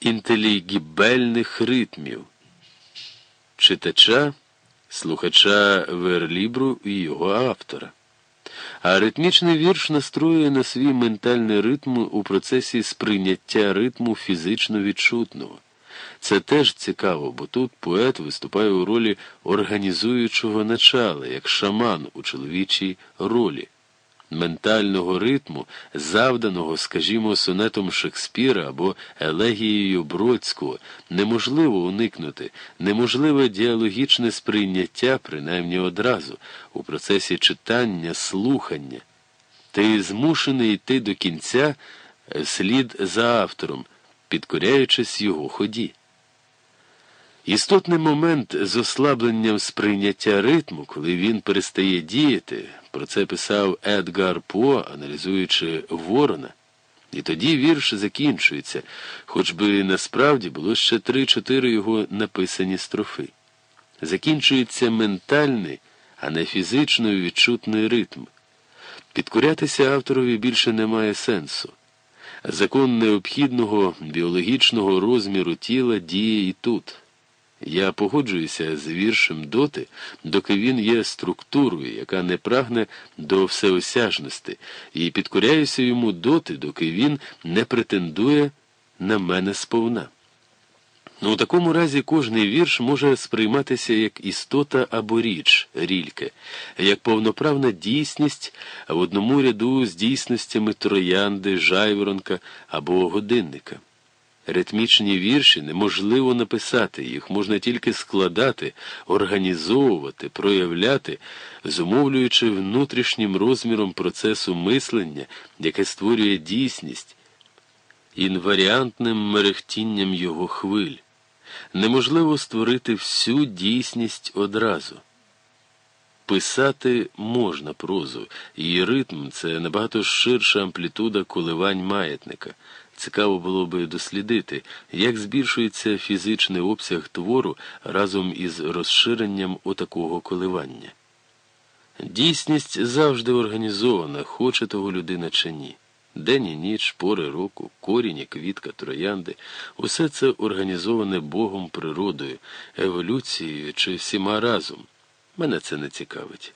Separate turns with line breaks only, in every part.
інтелігібельних ритмів, читача, слухача верлібру і його автора. А ритмічний вірш настроює на свій ментальний ритм у процесі сприйняття ритму фізично відчутного. Це теж цікаво, бо тут поет виступає у ролі організуючого начала, як шаман у чоловічій ролі ментального ритму, завданого, скажімо, сонетом Шекспіра або елегією Бродського, неможливо уникнути, неможливе діалогічне сприйняття, принаймні одразу, у процесі читання, слухання. Ти змушений йти до кінця слід за автором, підкоряючись його ході. Істотний момент з ослабленням сприйняття ритму, коли він перестає діяти, про це писав Едгар По, аналізуючи Ворона. І тоді вірш закінчується, хоч би насправді було ще три-чотири його написані строфи. Закінчується ментальний, а не фізично відчутний ритм. Підкорятися авторові більше немає сенсу. Закон необхідного біологічного розміру тіла діє і тут. Я погоджуюся з віршем доти, доки він є структурою, яка не прагне до всеосяжності, і підкоряюся йому доти, доки він не претендує на мене сповна. Ну, у такому разі кожний вірш може сприйматися як істота або річ, рільке, як повноправна дійсність в одному ряду з дійсностями троянди, жайворонка або годинника. Ритмічні вірші неможливо написати, їх можна тільки складати, організовувати, проявляти, зумовлюючи внутрішнім розміром процесу мислення, яке створює дійсність, інваріантним мерехтінням його хвиль. Неможливо створити всю дійсність одразу. Писати можна прозу, її ритм це набагато ширша амплітуда коливань маятника. Цікаво було би дослідити, як збільшується фізичний обсяг твору разом із розширенням отакого коливання. Дійсність завжди організована, хоче того людина чи ні. День і ніч, пори року, корінь і квітка, троянди усе це організоване Богом природою, еволюцією чи всіма разом. Мене це не цікавить.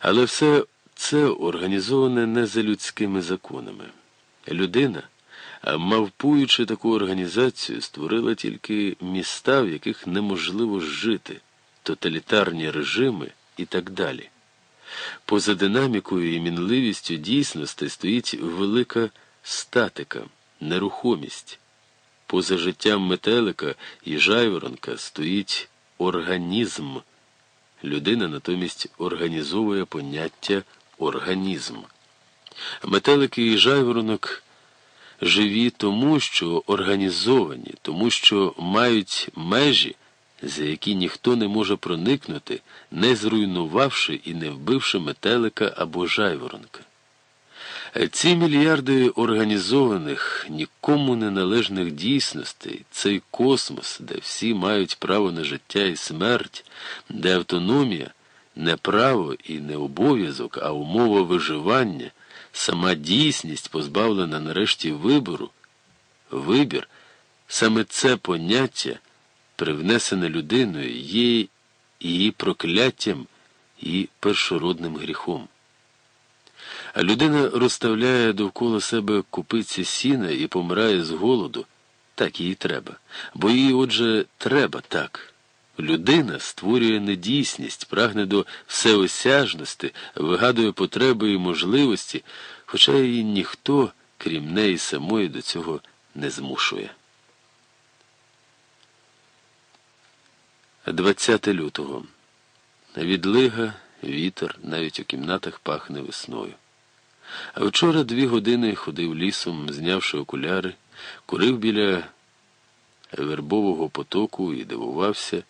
Але все це організоване не за людськими законами. Людина мавпуючи таку організацію, створила тільки міста, в яких неможливо жити, тоталітарні режими і так далі. Поза динамікою і мінливістю дійсності стоїть велика статика, нерухомість. Поза життям метелика і жайворонка стоїть організм. Людина натомість організовує поняття організм. Метелики і жайворонок живі тому, що організовані, тому що мають межі, за які ніхто не може проникнути, не зруйнувавши і не вбивши метелика або жайворонка. Ці мільярди організованих, нікому не належних дійсностей, цей космос, де всі мають право на життя і смерть, де автономія не право і не обов'язок, а умова виживання сама дійсність позбавлена нарешті вибору, вибір, саме це поняття, привнесене людиною, є її прокляттям і першородним гріхом. А людина розставляє довкола себе купиці сіна і помирає з голоду, так їй треба, бо їй, отже, треба так. Людина створює недійсність, прагне до всеосяжності, вигадує потреби і можливості, хоча її ніхто, крім неї самої, до цього не змушує. 20 лютого. Відлига, вітер, навіть у кімнатах пахне весною. А вчора дві години ходив лісом, знявши окуляри, курив біля вербового потоку і дивувався.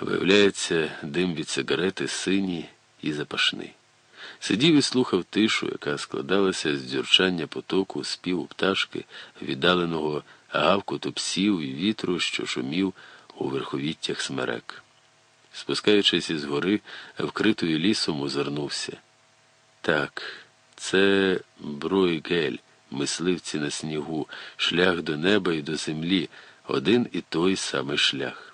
Виявляється, дим від сигарети синій і запашний. Сидів і слухав тишу, яка складалася з дзюрчання потоку, співу пташки, віддаленого гавкоту псів і вітру, що шумів у верховіттях смерек. Спускаючись із гори, вкритою лісом, озирнувся. Так, це Бройгель, мисливці на снігу, шлях до неба і до землі, один і той самий шлях.